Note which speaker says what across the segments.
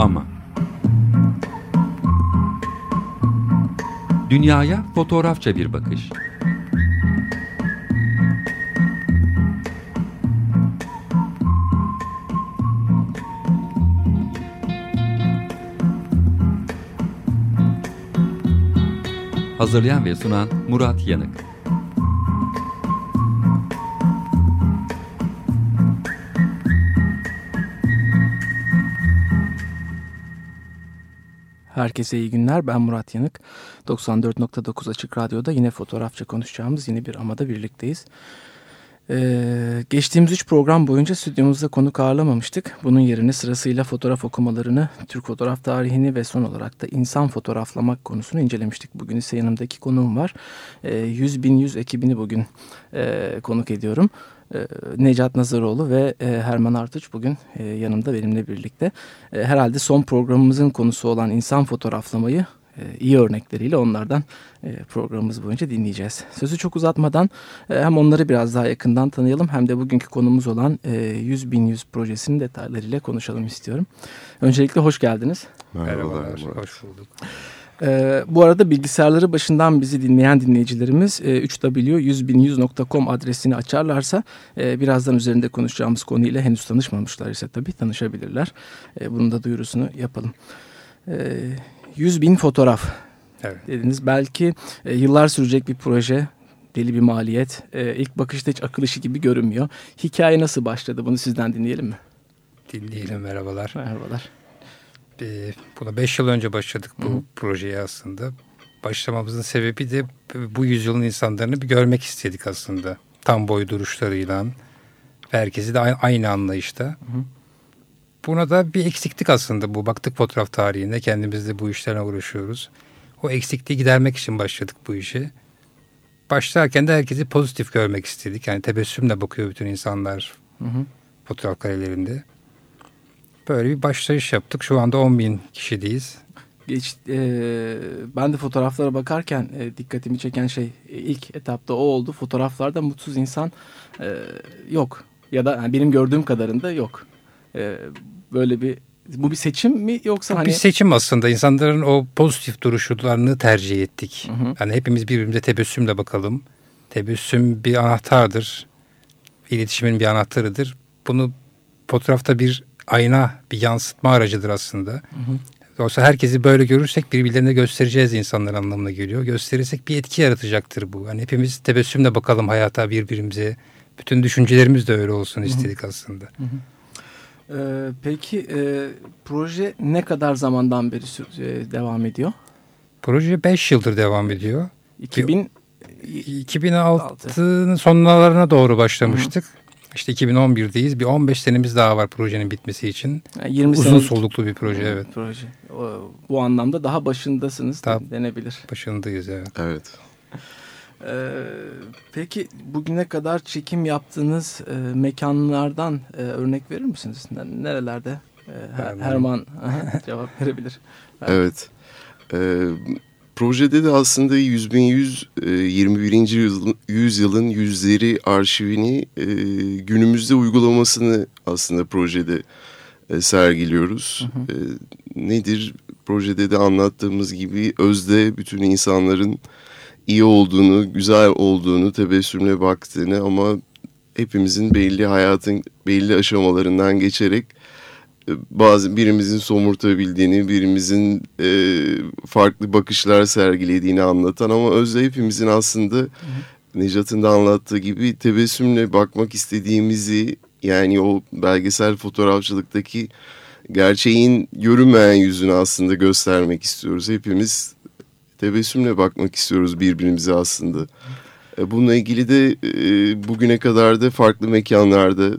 Speaker 1: Ama Dünyaya fotoğrafça bir bakış. Hazırlayan ve sunan Murat Yanık.
Speaker 2: Herkese iyi günler. Ben Murat Yanık. 94.9 Açık Radyo'da yine fotoğrafça konuşacağımız yeni bir amada birlikteyiz. Ee, geçtiğimiz üç program boyunca stüdyomuzda konuk ağırlamamıştık. Bunun yerine sırasıyla fotoğraf okumalarını, Türk fotoğraf tarihini ve son olarak da insan fotoğraflamak konusunu incelemiştik. Bugün ise yanımdaki konuğum var. Ee, 100 bin 100 ekibini bugün e, konuk ediyorum. Ee, Necat Nazaroğlu ve e, Herman Artuç bugün e, yanımda benimle birlikte. E, herhalde son programımızın konusu olan insan fotoğraflamayı iyi örnekleriyle onlardan programımız boyunca dinleyeceğiz. Sözü çok uzatmadan hem onları biraz daha yakından tanıyalım hem de bugünkü konumuz olan 100 bin 100 projesinin detaylarıyla konuşalım istiyorum. Öncelikle hoş geldiniz.
Speaker 3: Merhabalar, Merhabalar hoş bulduk.
Speaker 2: Ee, bu arada bilgisayarları başından bizi dinleyen dinleyicilerimiz e, 3w100.100.com adresini açarlarsa e, birazdan üzerinde konuşacağımız konuyla henüz tanışmamışlar ise tabii tanışabilirler. E, bunun da duyurusunu yapalım. E, 100 bin fotoğraf evet. dediniz. Belki e, yıllar sürecek bir proje deli bir maliyet. E, ilk bakışta hiç akıl işi gibi görünmüyor. Hikaye nasıl başladı bunu sizden dinleyelim mi?
Speaker 3: Dinleyelim merhabalar.
Speaker 2: Merhabalar
Speaker 3: e, buna 5 yıl önce başladık bu Hı. projeye aslında. Başlamamızın sebebi de bu yüzyılın insanlarını bir görmek istedik aslında. Tam boy duruşlarıyla. Herkesi de aynı anlayışta. Hı. Buna da bir eksiklik aslında bu. Baktık fotoğraf tarihinde kendimiz de bu işlerle uğraşıyoruz. O eksikliği gidermek için başladık bu işi. Başlarken de herkesi pozitif görmek istedik. Yani tebessümle bakıyor bütün insanlar hı hı. fotoğraf karelerinde. Böyle bir başlayış yaptık. Şu anda 10 bin kişideyiz.
Speaker 2: Geç, e, ben de fotoğraflara bakarken e, dikkatimi çeken şey e, ilk etapta o oldu. Fotoğraflarda mutsuz insan e, yok. Ya da yani benim gördüğüm kadarında yok. E, böyle bir bu bir seçim mi yoksa hani...
Speaker 3: Bir seçim aslında. insanların o pozitif duruşlarını tercih ettik. Hı hı. Yani hepimiz birbirimize tebessümle bakalım. Tebessüm bir anahtardır. İletişimin bir anahtarıdır. Bunu fotoğrafta bir ayna bir yansıtma aracıdır aslında. Hı hı. Oysa herkesi böyle görürsek birbirlerine göstereceğiz insanlar anlamına geliyor. Gösterirsek bir etki yaratacaktır bu. Yani hepimiz tebessümle bakalım hayata birbirimize. Bütün düşüncelerimiz de öyle olsun istedik hı hı. aslında. Hı hı.
Speaker 2: Ee, peki e, proje ne kadar zamandan beri e, devam ediyor?
Speaker 3: Proje 5 yıldır devam ediyor.
Speaker 2: 2000
Speaker 3: 2006'nın sonlarına doğru başlamıştık. Hı hı. İşte 2011'deyiz. Bir 15 senemiz daha var projenin bitmesi için. Yani 20 Uzun soluklu bir proje evet.
Speaker 2: Proje. O, bu anlamda daha başındasınız daha denebilir.
Speaker 3: Başındayız evet.
Speaker 1: Evet.
Speaker 2: Ee, peki bugüne kadar çekim yaptığınız e, mekanlardan e, örnek verir misiniz? Nerelerde? E, Herman, Herman cevap verebilir.
Speaker 1: Evet. Ee, Projede de aslında 100 bin 100 21. Yüzyıl, yüzyılın yüzleri arşivini e, günümüzde uygulamasını aslında projede e, sergiliyoruz. Hı hı. E, nedir? Projede de anlattığımız gibi özde bütün insanların iyi olduğunu, güzel olduğunu, tebessümle baktığını ama hepimizin belli hayatın belli aşamalarından geçerek bazı birimizin somurtabildiğini, birimizin e, farklı bakışlar sergilediğini anlatan ama özde hepimizin aslında. Necat'ın da anlattığı gibi tebessümle bakmak istediğimizi yani o belgesel fotoğrafçılıktaki gerçeğin görünmeyen yüzünü aslında göstermek istiyoruz. Hepimiz tebessümle bakmak istiyoruz birbirimize aslında. E, bununla ilgili de e, bugüne kadar da farklı mekanlarda e,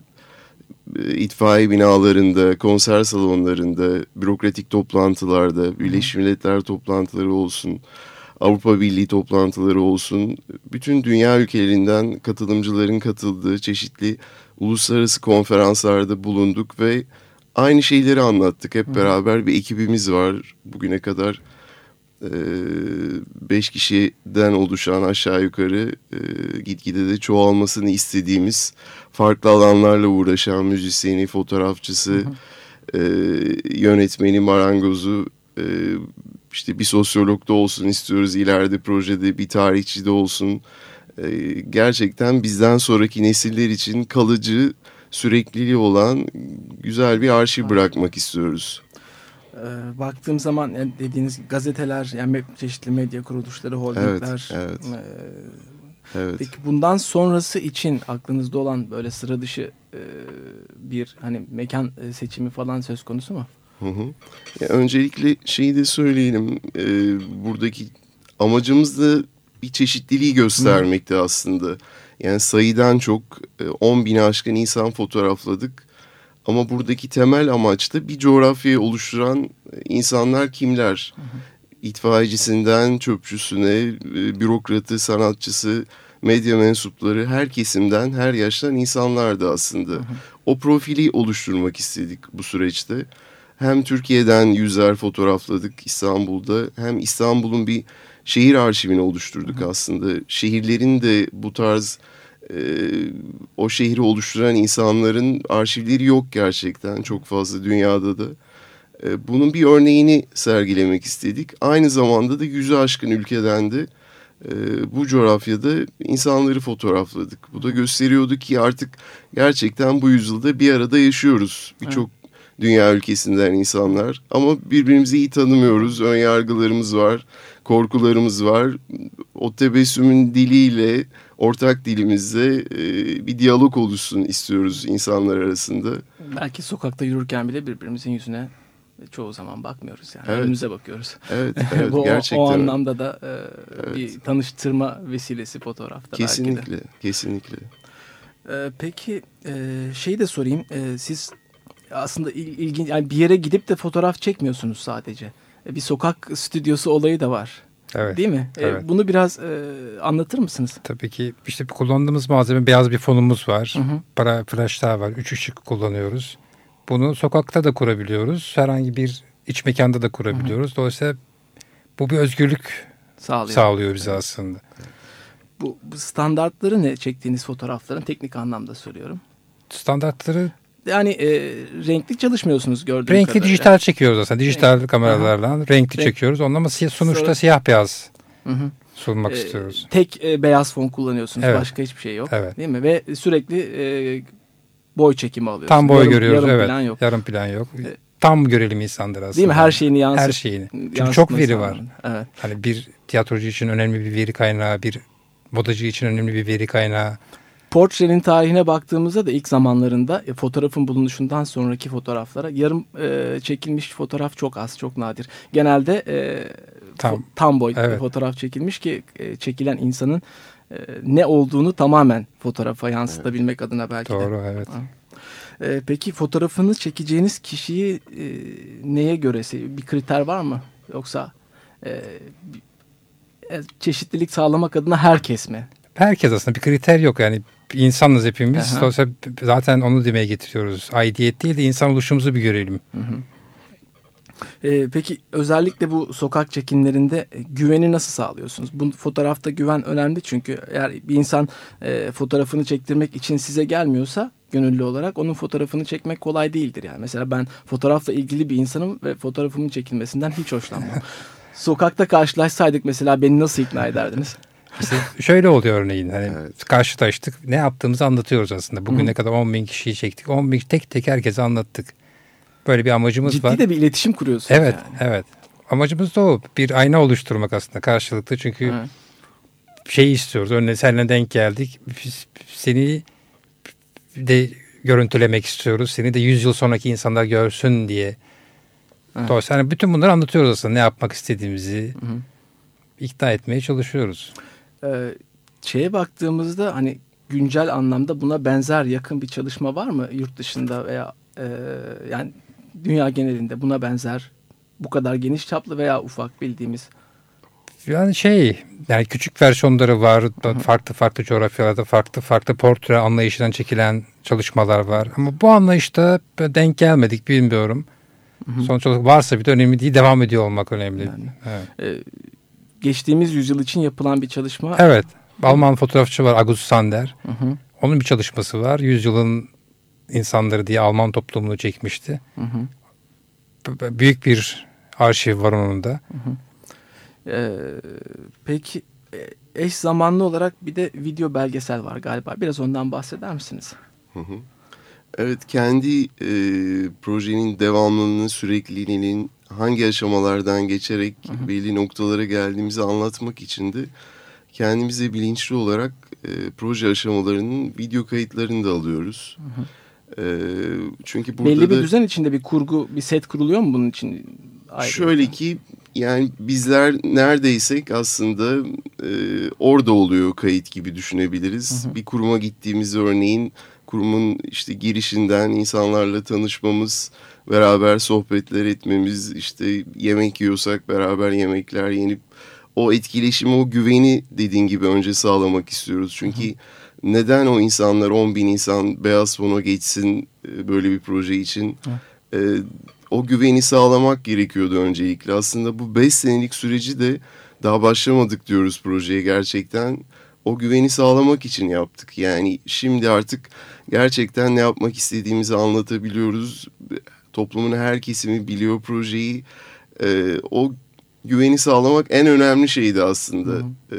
Speaker 1: itfaiye binalarında, konser salonlarında, bürokratik toplantılarda, Birleşmiş Milletler toplantıları olsun, Avrupa Birliği toplantıları olsun, bütün dünya ülkelerinden katılımcıların katıldığı çeşitli uluslararası konferanslarda bulunduk ve aynı şeyleri anlattık. Hep beraber bir ekibimiz var bugüne kadar e, beş kişiden oluşan aşağı yukarı e, gitgide de çoğalmasını istediğimiz farklı alanlarla uğraşan müzisyeni, fotoğrafçısı, hı hı. e, yönetmeni, marangozu, e, işte bir sosyolog da olsun istiyoruz ileride projede, bir tarihçi de olsun. Gerçekten bizden sonraki nesiller için kalıcı, sürekliliği olan güzel bir arşiv bırakmak istiyoruz.
Speaker 2: Ee, baktığım zaman yani dediğiniz gazeteler, yani çeşitli medya kuruluşları, holdingler.
Speaker 1: Evet, evet. E, evet.
Speaker 2: Peki bundan sonrası için aklınızda olan böyle sıra dışı e, bir hani mekan e, seçimi falan söz konusu mu?
Speaker 1: Hı hı. Ya öncelikle şeyi de söyleyelim. E, buradaki amacımız da bir çeşitliliği göstermekte hı. aslında. Yani sayıdan çok 10 bin aşkın insan fotoğrafladık. Ama buradaki temel amaç da bir coğrafyayı oluşturan insanlar kimler? Hı hı. İtfaiyecisinden çöpçüsüne, bürokratı, sanatçısı, medya mensupları her kesimden, her yaştan insanlardı aslında. Hı hı. O profili oluşturmak istedik bu süreçte. Hem Türkiye'den yüzler fotoğrafladık İstanbul'da hem İstanbul'un bir şehir arşivini oluşturduk hı hı. aslında. Şehirlerin de bu tarz e, o şehri oluşturan insanların arşivleri yok gerçekten çok fazla dünyada da. E, bunun bir örneğini sergilemek istedik. Aynı zamanda da yüzü aşkın ülkeden de e, bu coğrafyada insanları fotoğrafladık. Bu da gösteriyordu ki artık gerçekten bu yüzyılda bir arada yaşıyoruz. Birçok evet. dünya ülkesinden insanlar ama birbirimizi iyi tanımıyoruz. Ön yargılarımız var, korkularımız var. O tebessümün diliyle, ortak dilimizde e, bir diyalog oluşsun istiyoruz insanlar arasında.
Speaker 2: Belki sokakta yürürken bile birbirimizin yüzüne çoğu zaman bakmıyoruz yani. Evet. Önümüze bakıyoruz.
Speaker 1: Evet, evet
Speaker 2: Bu
Speaker 1: gerçekten.
Speaker 2: O, o anlamda da e, evet. bir tanıştırma vesilesi fotoğrafta
Speaker 1: kesinlikle,
Speaker 2: belki
Speaker 1: de. Kesinlikle,
Speaker 2: e, Peki e, şeyi de sorayım. E, siz aslında il, ilginç yani bir yere gidip de fotoğraf çekmiyorsunuz sadece. E, bir sokak stüdyosu olayı da var. Evet. Değil mi? E, evet. E, bunu biraz e, anlatır mısınız?
Speaker 3: Tabii ki. İşte kullandığımız malzeme beyaz bir fonumuz var. Hı hı. Para flaşlar var. Üç ışık kullanıyoruz. Bunu sokakta da kurabiliyoruz. Herhangi bir iç mekanda da kurabiliyoruz. Hı hı. Dolayısıyla bu bir özgürlük sağlıyor, sağlıyor bize evet. aslında.
Speaker 2: Bu, bu standartları ne çektiğiniz fotoğrafların teknik anlamda söylüyorum.
Speaker 3: Standartları
Speaker 2: yani e, renkli çalışmıyorsunuz gördüğüm
Speaker 3: renkli
Speaker 2: kadarıyla.
Speaker 3: dijital çekiyoruz aslında. Dijital Renk. kameralarla Aha. renkli Renk. çekiyoruz. Ondan ama sonuçta Sonra... siyah beyaz hı hı. sunmak e, istiyoruz.
Speaker 2: Tek e, beyaz fon kullanıyorsunuz. Evet. Başka hiçbir şey yok. Evet. Değil mi? Ve sürekli e, boy çekimi alıyorsun.
Speaker 3: Tam boy yarım, görüyoruz yarım evet. Plan yok. Yarım plan yok. E, Tam görelim insandır aslında.
Speaker 2: Değil mi? Her şeyini yansıt.
Speaker 3: Her şeyini. Çünkü çok veri var. Evet. Hani bir tiyatrocu için önemli bir veri kaynağı, bir modacı için önemli bir veri kaynağı.
Speaker 2: Portrenin tarihine baktığımızda da ilk zamanlarında e, fotoğrafın bulunuşundan sonraki fotoğraflara yarım e, çekilmiş fotoğraf çok az, çok nadir. Genelde e, tam, tam boy evet. fotoğraf çekilmiş ki e, çekilen insanın e, ne olduğunu tamamen fotoğrafa yansıtabilmek evet. adına belki
Speaker 3: Doğru, de. evet.
Speaker 2: E, peki fotoğrafını çekeceğiniz kişiyi e, neye göre bir kriter var mı? Yoksa e, e, çeşitlilik sağlamak adına herkes mi?
Speaker 3: Herkes aslında bir kriter yok yani insanız hepimiz. Aha. Dolayısıyla zaten onu demeye getiriyoruz. Aidiyet değil de insan oluşumuzu bir görelim. Hı hı.
Speaker 2: Ee, peki özellikle bu sokak çekimlerinde e, güveni nasıl sağlıyorsunuz? Bu fotoğrafta güven önemli çünkü eğer bir insan e, fotoğrafını çektirmek için size gelmiyorsa gönüllü olarak onun fotoğrafını çekmek kolay değildir yani. Mesela ben fotoğrafla ilgili bir insanım ve fotoğrafımın çekilmesinden hiç hoşlanmam. Sokakta karşılaşsaydık mesela beni nasıl ikna ederdiniz?
Speaker 3: İşte şöyle oluyor örneğin hani evet. karşılaştık ne yaptığımızı anlatıyoruz aslında. Bugüne Hı. kadar 10 bin kişiyi çektik. 10 bin tek tek herkese anlattık. Böyle bir amacımız
Speaker 2: Ciddi
Speaker 3: var.
Speaker 2: Ciddi de bir iletişim kuruyorsunuz
Speaker 3: Evet yani. evet. Amacımız da o. Bir ayna oluşturmak aslında karşılıklı. Çünkü evet. şey istiyoruz. Örneğin seninle denk geldik. Biz, seni de görüntülemek istiyoruz. Seni de 100 yıl sonraki insanlar görsün diye. Evet. Dolayısıyla hani bütün bunları anlatıyoruz aslında. Ne yapmak istediğimizi hı hı. ikna etmeye çalışıyoruz.
Speaker 2: Ee, şeye baktığımızda hani güncel anlamda buna benzer yakın bir çalışma var mı yurt dışında veya e, yani dünya genelinde buna benzer bu kadar geniş çaplı veya ufak bildiğimiz?
Speaker 3: Yani şey yani küçük versiyonları var. Hı-hı. Farklı farklı coğrafyalarda farklı farklı portre anlayışından çekilen çalışmalar var. Ama bu anlayışta denk gelmedik bilmiyorum. Hı-hı. Sonuç olarak varsa bir de önemli değil. Devam ediyor olmak önemli. Yani, evet.
Speaker 2: e, geçtiğimiz yüzyıl için yapılan bir çalışma.
Speaker 3: Evet. Alman fotoğrafçı var August Sander. Hı-hı. Onun bir çalışması var. Yüzyılın insanları diye Alman toplumunu çekmişti.
Speaker 2: Hı hı.
Speaker 3: Büyük bir arşiv var onun da. Hı hı.
Speaker 2: Ee, peki e, eş zamanlı olarak bir de video belgesel var galiba. Biraz ondan bahseder misiniz?
Speaker 1: Hı hı. Evet kendi e, projenin devamlılığını, sürekliliğinin hangi aşamalardan geçerek hı hı. belli noktalara geldiğimizi anlatmak için de kendimize bilinçli olarak e, proje aşamalarının video kayıtlarını da alıyoruz. Hı hı.
Speaker 2: E, çünkü burada Belli bir da, düzen içinde bir kurgu, bir set kuruluyor mu bunun için?
Speaker 1: Ayrıca? Şöyle ki yani bizler neredeysek aslında e, orada oluyor kayıt gibi düşünebiliriz. Hı hı. Bir kuruma gittiğimiz örneğin kurumun işte girişinden insanlarla tanışmamız, beraber sohbetler etmemiz, işte yemek yiyorsak beraber yemekler yenip o etkileşimi, o güveni dediğin gibi önce sağlamak istiyoruz. Çünkü hı neden o insanlar 10 bin insan Beyaz Fon'a geçsin e, böyle bir proje için? Hı. E, o güveni sağlamak gerekiyordu öncelikle. Aslında bu 5 senelik süreci de daha başlamadık diyoruz projeye gerçekten. O güveni sağlamak için yaptık. Yani şimdi artık gerçekten ne yapmak istediğimizi anlatabiliyoruz. Toplumun her kesimi biliyor projeyi. Ee, o güveni sağlamak en önemli şeydi aslında. Ee,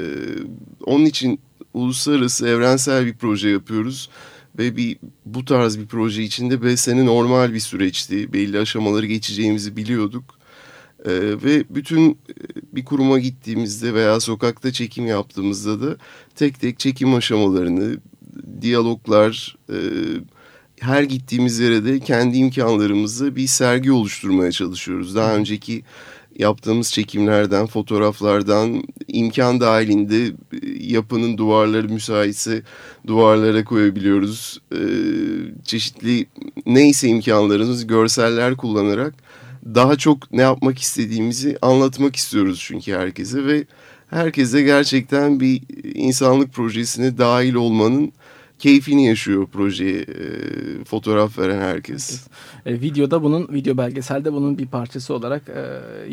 Speaker 1: onun için uluslararası evrensel bir proje yapıyoruz ve bir bu tarz bir proje içinde sene normal bir süreçti. Belli aşamaları geçeceğimizi biliyorduk. Ee, ve bütün e, bir kuruma gittiğimizde veya sokakta çekim yaptığımızda da tek tek çekim aşamalarını, diyaloglar, e, her gittiğimiz yere de kendi imkanlarımızla bir sergi oluşturmaya çalışıyoruz. Daha önceki yaptığımız çekimlerden, fotoğraflardan imkan dahilinde e, yapının duvarları müsaitse duvarlara koyabiliyoruz. Ee, çeşitli neyse imkanlarımız görseller kullanarak daha çok ne yapmak istediğimizi anlatmak istiyoruz çünkü herkese ve herkese gerçekten bir insanlık projesine dahil olmanın keyfini yaşıyor projeye e, fotoğraf veren herkes.
Speaker 2: E, videoda bunun, video belgeselde bunun bir parçası olarak e,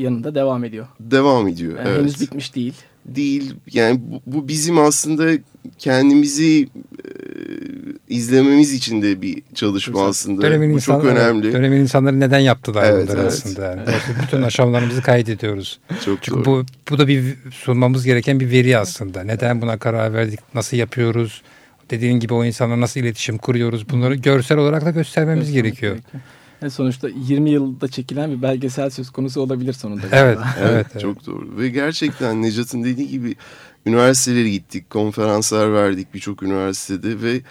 Speaker 2: yanında devam ediyor.
Speaker 1: Devam ediyor,
Speaker 2: yani
Speaker 1: evet.
Speaker 2: Henüz bitmiş değil.
Speaker 1: Değil, yani bu, bu bizim aslında kendimizi e, izlememiz için de bir çalışma Güzel. aslında. Dönemin bu insanlar, çok önemli.
Speaker 3: Dönemin insanları neden yaptılar evet, bunları evet. aslında. Yani. Bütün aşamalarımızı kaydediyoruz. Çok Çünkü doğru. bu, bu da bir sunmamız gereken bir veri aslında. Neden buna karar verdik, nasıl yapıyoruz, dediğin gibi o insanla nasıl iletişim kuruyoruz bunları görsel olarak da göstermemiz Göstermek gerekiyor. gerekiyor.
Speaker 2: Yani sonuçta 20 yılda çekilen bir belgesel söz konusu olabilir sonunda.
Speaker 3: Evet, evet,
Speaker 1: evet, çok doğru. Ve gerçekten Necat'ın dediği gibi üniversitelere gittik, konferanslar verdik birçok üniversitede ve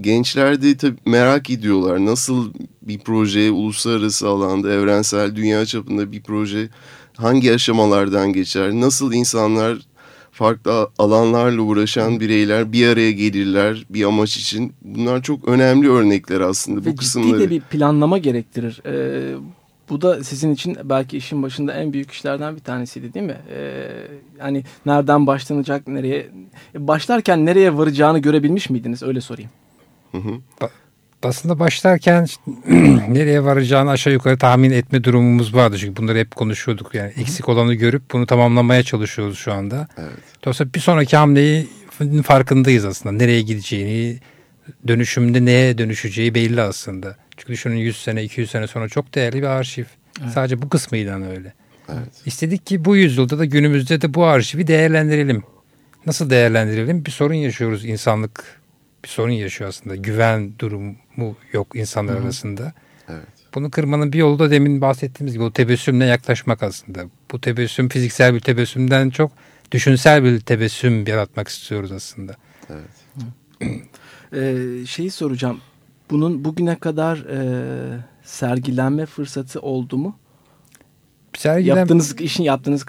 Speaker 1: gençler de tabii merak ediyorlar. Nasıl bir proje uluslararası alanda, evrensel, dünya çapında bir proje hangi aşamalardan geçer? Nasıl insanlar farklı alanlarla uğraşan bireyler bir araya gelirler bir amaç için. Bunlar çok önemli örnekler aslında Ve bu kısımları.
Speaker 2: Ciddi de bir planlama gerektirir. Ee, bu da sizin için belki işin başında en büyük işlerden bir tanesiydi değil mi? Ee, yani nereden başlanacak, nereye... Başlarken nereye varacağını görebilmiş miydiniz? Öyle sorayım.
Speaker 3: Hı hı aslında başlarken nereye varacağını aşağı yukarı tahmin etme durumumuz vardı. Çünkü bunları hep konuşuyorduk. Yani eksik olanı görüp bunu tamamlamaya çalışıyoruz şu anda. Evet. Dolayısıyla bir sonraki hamleyi farkındayız aslında. Nereye gideceğini, dönüşümde neye dönüşeceği belli aslında. Çünkü düşünün 100 sene, 200 sene sonra çok değerli bir arşiv. Evet. Sadece bu kısmıyla öyle. Evet. İstedik ki bu yüzyılda da günümüzde de bu arşivi değerlendirelim. Nasıl değerlendirelim? Bir sorun yaşıyoruz insanlık bir sorun yaşıyor aslında. Güven durumu yok insanlar Hı -hı. arasında. Evet. Bunu kırmanın bir yolu da demin bahsettiğimiz gibi o tebessümle yaklaşmak aslında. Bu tebessüm fiziksel bir tebessümden çok düşünsel bir tebessüm yaratmak istiyoruz aslında. Evet.
Speaker 2: ee, şeyi soracağım. Bunun bugüne kadar e, sergilenme fırsatı oldu mu? Sergilen... Yaptığınız işin yaptığınız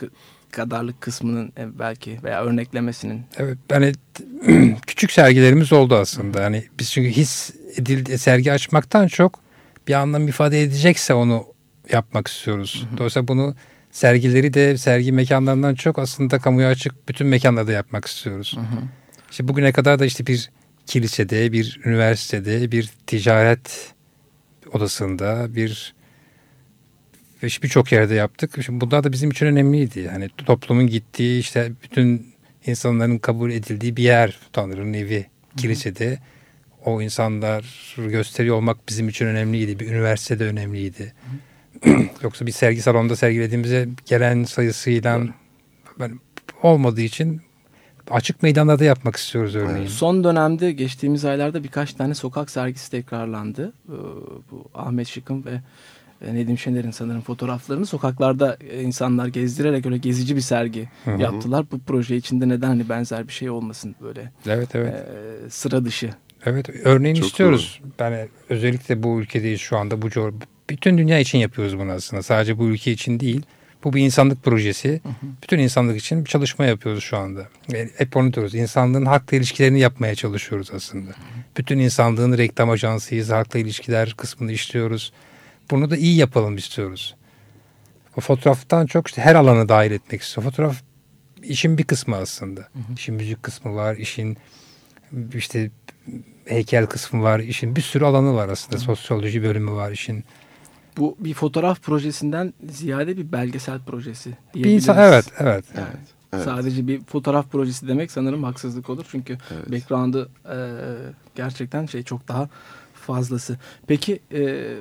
Speaker 2: kadarlık kısmının e, belki veya örneklemesinin.
Speaker 3: Evet yani küçük sergilerimiz oldu aslında. Yani biz çünkü his edildi sergi açmaktan çok bir anlam ifade edecekse onu yapmak istiyoruz. Hı hı. Dolayısıyla bunu sergileri de sergi mekanlarından çok aslında kamuya açık bütün mekanlarda yapmak istiyoruz. Hı hı. İşte bugüne kadar da işte bir kilisede, bir üniversitede, bir ticaret odasında, bir birçok yerde yaptık. Şimdi bunlar da bizim için önemliydi. Yani toplumun gittiği işte bütün insanların kabul edildiği bir yer Tanrı'nın evi kilisede. o insanlar gösteriyor olmak bizim için önemliydi. Bir üniversitede önemliydi. Yoksa bir sergi salonunda sergilediğimizde gelen sayısıyla ben, olmadığı için açık meydanlarda yapmak istiyoruz örneğin.
Speaker 4: Son dönemde geçtiğimiz aylarda birkaç tane sokak sergisi tekrarlandı. Ee, bu Ahmet Şık'ın ve Nedim Şener'in sanırım fotoğraflarını sokaklarda e, insanlar gezdirerek öyle gezici bir sergi Hı -hı. yaptılar. Bu proje içinde neden hani benzer bir şey olmasın böyle.
Speaker 3: Evet evet.
Speaker 4: E, sıra dışı.
Speaker 3: Evet örneğin Çok istiyoruz. Doğru. Ben özellikle bu ülkedeyiz şu anda bu bütün dünya için yapıyoruz bunu aslında. Sadece bu ülke için değil. Bu bir insanlık projesi. Hı hı. Bütün insanlık için bir çalışma yapıyoruz şu anda. Yani hep onu diyoruz. İnsanlığın hakla ilişkilerini yapmaya çalışıyoruz aslında. Hı hı. Bütün insanlığın reklam ajansıyız. Hakla ilişkiler kısmını işliyoruz. Bunu da iyi yapalım istiyoruz. O fotoğraftan çok işte her alanı dahil etmek istiyor. Fotoğraf işin bir kısmı aslında. Hı hı. İşin müzik kısmı var, işin işte heykel kısmı var, işin bir sürü alanı var aslında. Hı. Sosyoloji bölümü var, işin
Speaker 4: bu bir fotoğraf projesinden ziyade bir belgesel projesi
Speaker 3: Bir insan evet, evet.
Speaker 4: Yani evet. Sadece bir fotoğraf projesi demek sanırım haksızlık olur. Çünkü evet. background'ı e, gerçekten şey çok daha fazlası. Peki e,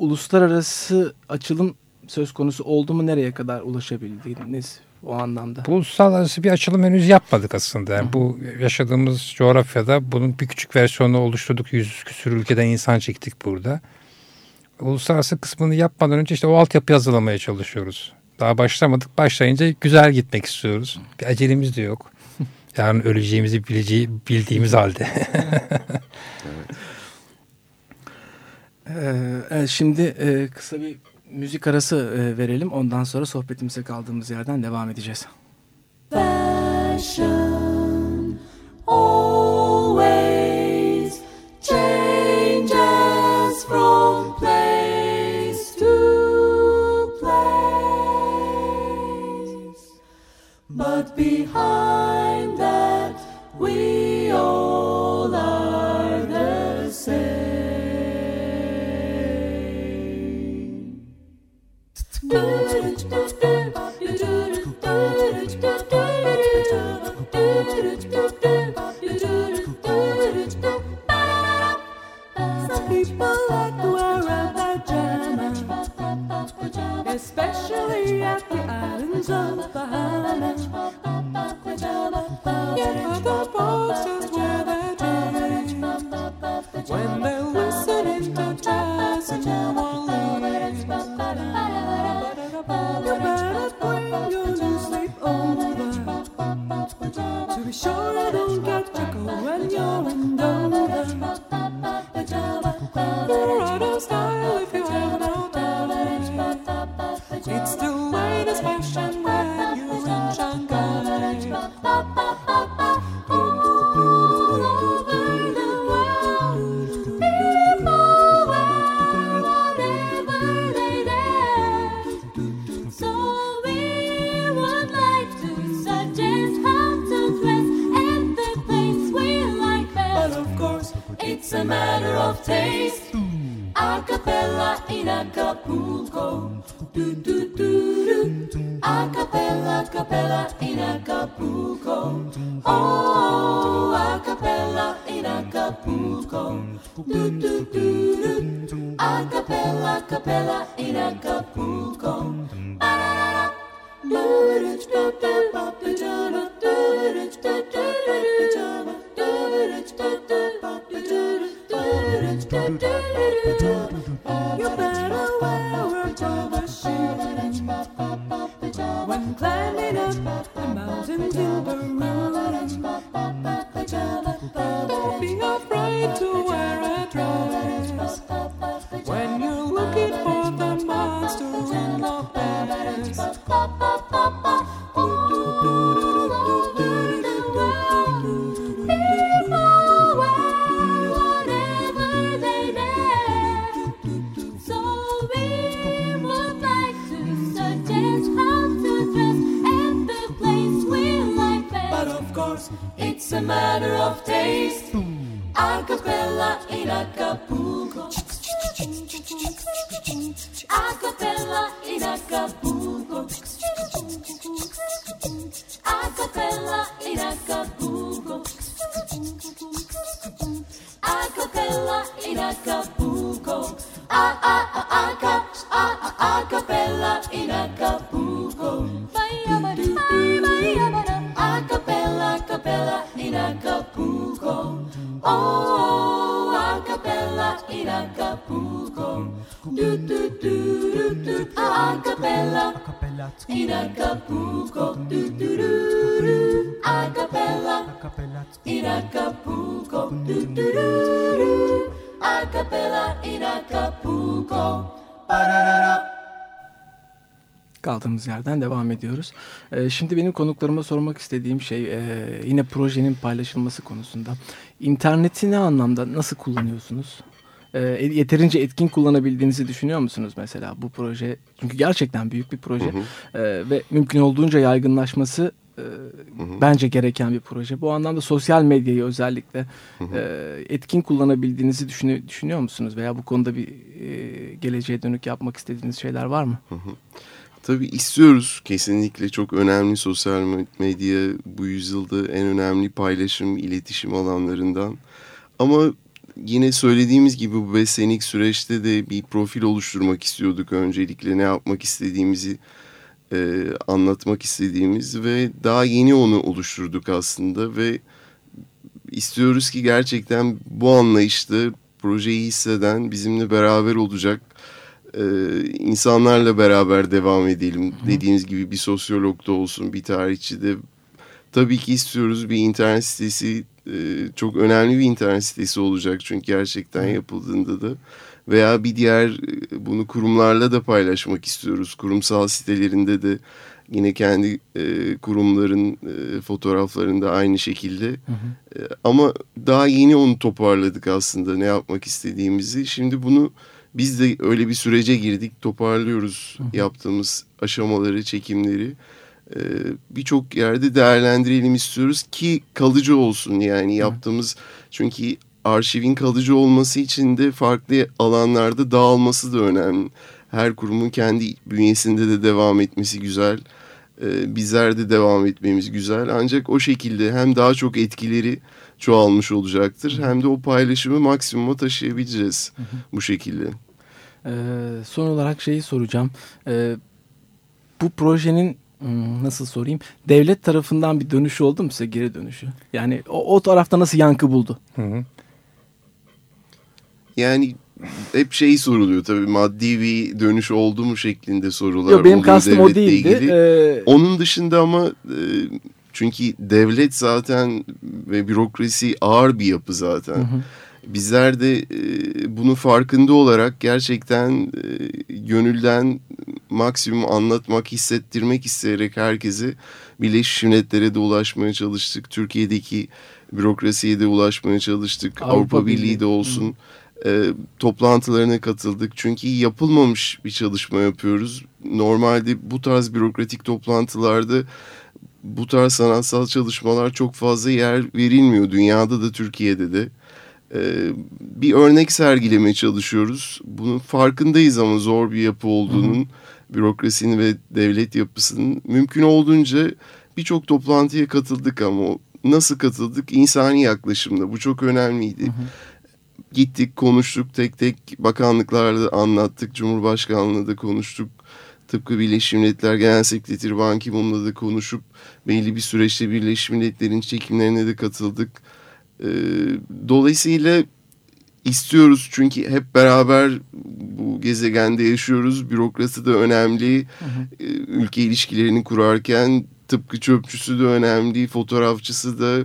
Speaker 4: uluslararası açılım söz konusu oldu mu nereye kadar ulaşabildiniz o anlamda?
Speaker 3: Bu uluslararası bir açılım henüz yapmadık aslında. Yani bu yaşadığımız coğrafyada bunun bir küçük versiyonu oluşturduk. Yüz küsür ülkeden insan çektik burada. Uluslararası kısmını yapmadan önce işte o altyapı hazırlamaya çalışıyoruz. Daha başlamadık. Başlayınca güzel gitmek istiyoruz. Bir acelemiz de yok. Yarın öleceğimizi bileceği, bildiğimiz halde. evet.
Speaker 4: Ee, şimdi e, kısa bir müzik arası e, verelim. Ondan sonra sohbetimize kaldığımız yerden devam edeceğiz. Fashion. But behind da da matter of taste. Acapella in Acapulco. In Acapulco. Acapella in Acapulco. Acapella in Acapulco. A a
Speaker 5: a
Speaker 4: aca a a acapella in Acapulco. İn Acapulco. İn Acapulco. İn Acapulco. Ba-da-da-da.
Speaker 2: Kaldığımız yerden devam ediyoruz. Ee, şimdi benim konuklarıma sormak istediğim şey e, yine projenin paylaşılması konusunda. İnterneti ne anlamda nasıl kullanıyorsunuz? Ee, yeterince etkin kullanabildiğinizi düşünüyor musunuz mesela bu proje? Çünkü gerçekten büyük bir proje Ee, ve mümkün olduğunca yaygınlaşması e, bence gereken bir proje. Bu anlamda sosyal medyayı özellikle e, etkin kullanabildiğinizi düşünü- düşünüyor musunuz? Veya bu konuda bir e, geleceğe dönük yapmak istediğiniz şeyler var mı?
Speaker 1: Tabii istiyoruz. Kesinlikle çok önemli sosyal medya bu yüzyılda en önemli paylaşım, iletişim alanlarından. Ama yine söylediğimiz gibi bu beş senelik süreçte de bir profil oluşturmak istiyorduk. Öncelikle ne yapmak istediğimizi e, anlatmak istediğimiz ve daha yeni onu oluşturduk aslında ve istiyoruz ki gerçekten bu anlayışta projeyi hisseden bizimle beraber olacak e, insanlarla beraber devam edelim. Dediğiniz gibi bir sosyolog da olsun, bir tarihçi de. Tabii ki istiyoruz bir internet sitesi, çok önemli bir internet sitesi olacak çünkü gerçekten yapıldığında da. Veya bir diğer e, bunu kurumlarla da paylaşmak istiyoruz. Kurumsal sitelerinde de yine kendi e, kurumların e, fotoğraflarında aynı şekilde. E, ama daha yeni onu toparladık aslında ne yapmak istediğimizi. Şimdi bunu biz de öyle bir sürece girdik, toparlıyoruz yaptığımız aşamaları, çekimleri. Ee, Birçok yerde değerlendirelim istiyoruz ki kalıcı olsun yani yaptığımız. Çünkü arşivin kalıcı olması için de farklı alanlarda dağılması da önemli. Her kurumun kendi bünyesinde de devam etmesi güzel. Ee, bizler de devam etmemiz güzel. Ancak o şekilde hem daha çok etkileri çoğalmış olacaktır hem de o paylaşımı maksimuma taşıyabileceğiz bu şekilde.
Speaker 2: Ee, son olarak şeyi soracağım. Ee, bu projenin nasıl sorayım? Devlet tarafından bir dönüşü oldu mu size geri dönüşü? Yani o, o tarafta nasıl yankı buldu?
Speaker 3: Hı hı.
Speaker 1: Yani hep şey soruluyor tabii maddi bir dönüş oldu mu şeklinde sorular
Speaker 2: Yok benim
Speaker 1: oluyor
Speaker 2: kastım o
Speaker 1: devletle
Speaker 2: değildi.
Speaker 1: ilgili.
Speaker 2: Ee,
Speaker 1: Onun dışında ama e, çünkü devlet zaten ve bürokrasi ağır bir yapı zaten. Bizler de e, bunun farkında olarak gerçekten e, gönülden maksimum anlatmak, hissettirmek isteyerek herkese Birleşmiş Milletler'e de ulaşmaya çalıştık. Türkiye'deki bürokrasiye de ulaşmaya çalıştık.
Speaker 2: Avrupa
Speaker 1: Avrupa,
Speaker 2: Birliği.
Speaker 1: Birliği de olsun. E, toplantılarına katıldık. Çünkü yapılmamış bir çalışma yapıyoruz. Normalde bu tarz bürokratik toplantılarda bu tarz sanatsal çalışmalar çok fazla yer verilmiyor. Dünyada da Türkiye'de de. Ee, bir örnek sergilemeye çalışıyoruz. Bunun farkındayız ama zor bir yapı olduğunun, bürokrasinin ve devlet yapısının mümkün olduğunca birçok toplantıya katıldık ama nasıl katıldık? İnsani yaklaşımda. Bu çok önemliydi. Gittik, konuştuk tek tek bakanlıklarda anlattık. Cumhurbaşkanlığında da konuştuk. Tıpkı Birleşmiş Milletler Genel Sekreteri Ban Ki-moon'la da konuşup belli bir süreçte Birleşmiş Milletler'in çekimlerine de katıldık. Ee, dolayısıyla istiyoruz çünkü hep beraber bu gezegende yaşıyoruz. Bürokrasi de önemli. Ee, Ülke ilişkilerini kurarken tıpkı çöpçüsü de önemli, fotoğrafçısı da,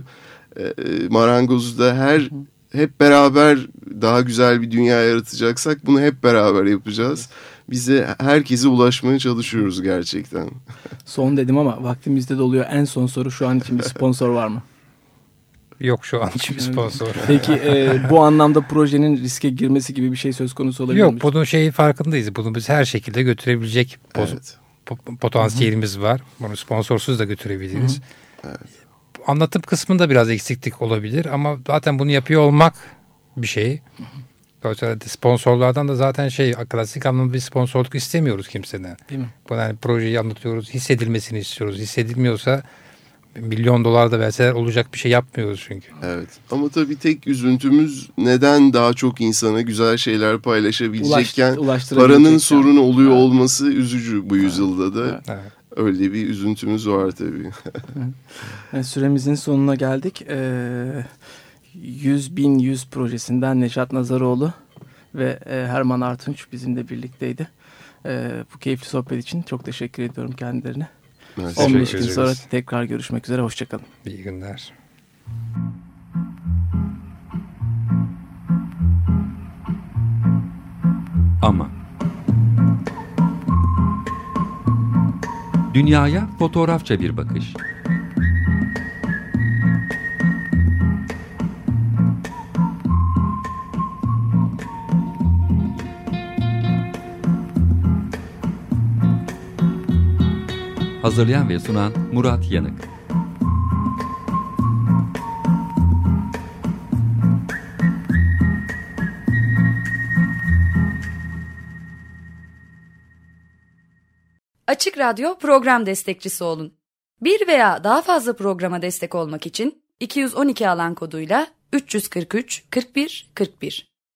Speaker 1: e, marangozu da her hep beraber daha güzel bir dünya yaratacaksak bunu hep beraber yapacağız. Bize herkese ulaşmaya çalışıyoruz gerçekten.
Speaker 2: son dedim ama vaktimizde doluyor. En son soru şu an için bir sponsor var mı?
Speaker 3: Yok şu an için bir sponsor.
Speaker 2: Peki e, bu anlamda projenin riske girmesi gibi bir şey söz konusu olabilir mi?
Speaker 3: Yok bunun şeyi farkındayız. Bunu biz her şekilde götürebilecek poz-
Speaker 1: Evet.
Speaker 3: po- potansiyelimiz var. Bunu sponsorsuz da götürebiliriz. Anlatım kısmında biraz eksiklik olabilir ama zaten bunu yapıyor olmak bir şey. Dolayısıyla sponsorlardan da zaten şey klasik anlamda bir sponsorluk istemiyoruz kimseden.
Speaker 2: Değil mi?
Speaker 3: Bu yani projeyi anlatıyoruz, hissedilmesini istiyoruz. Hissedilmiyorsa milyon dolar da verseler olacak bir şey yapmıyoruz çünkü.
Speaker 1: Evet ama tabii tek üzüntümüz neden daha çok insana güzel şeyler paylaşabilecekken
Speaker 2: Ulaş,
Speaker 1: paranın sorunu oluyor evet. olması üzücü bu yüzyılda da.
Speaker 3: Evet.
Speaker 1: Öyle bir üzüntümüz var tabii.
Speaker 2: evet, süremizin sonuna geldik. Ee, 100 bin 100 projesinden Neşat Nazaroğlu ve e, Herman Artunç bizimle birlikteydi. E, bu keyifli sohbet için çok teşekkür ediyorum kendilerine.
Speaker 1: Evet,
Speaker 2: 15 gün sonra tekrar görüşmek üzere. Hoşçakalın.
Speaker 3: İyi günler.
Speaker 6: Ama Dünyaya fotoğrafça bir bakış. Hazırlayan ve sunan Murat Yanık.
Speaker 7: Açık Radyo program destekçisi olun. Bir veya daha fazla programa destek olmak için 212 alan koduyla 343 41 41